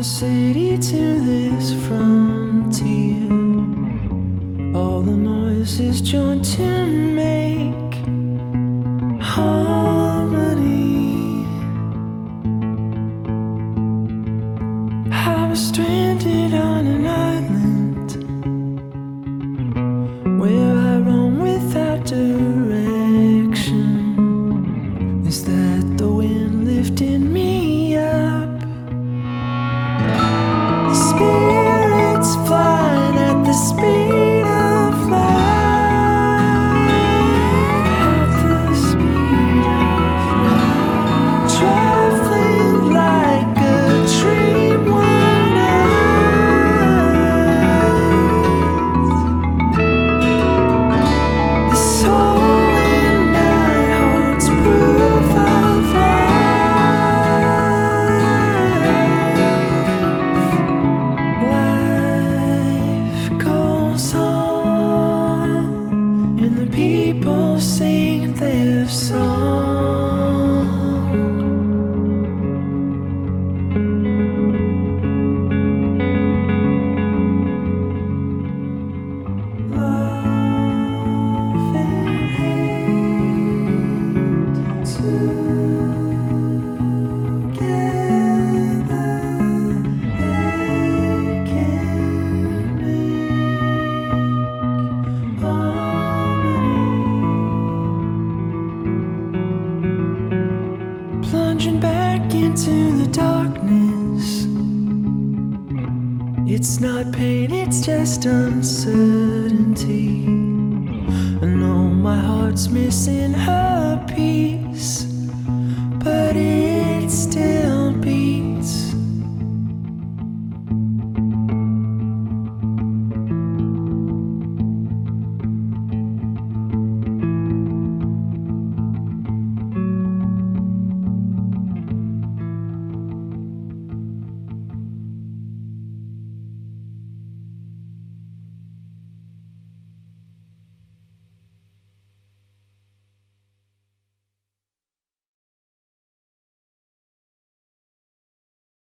the city to this frontier. All the noises joined to make harmony. I was stranded on an island. At their into the darkness. It's not pain, it's just uncertainty. I know my heart's missing her piece,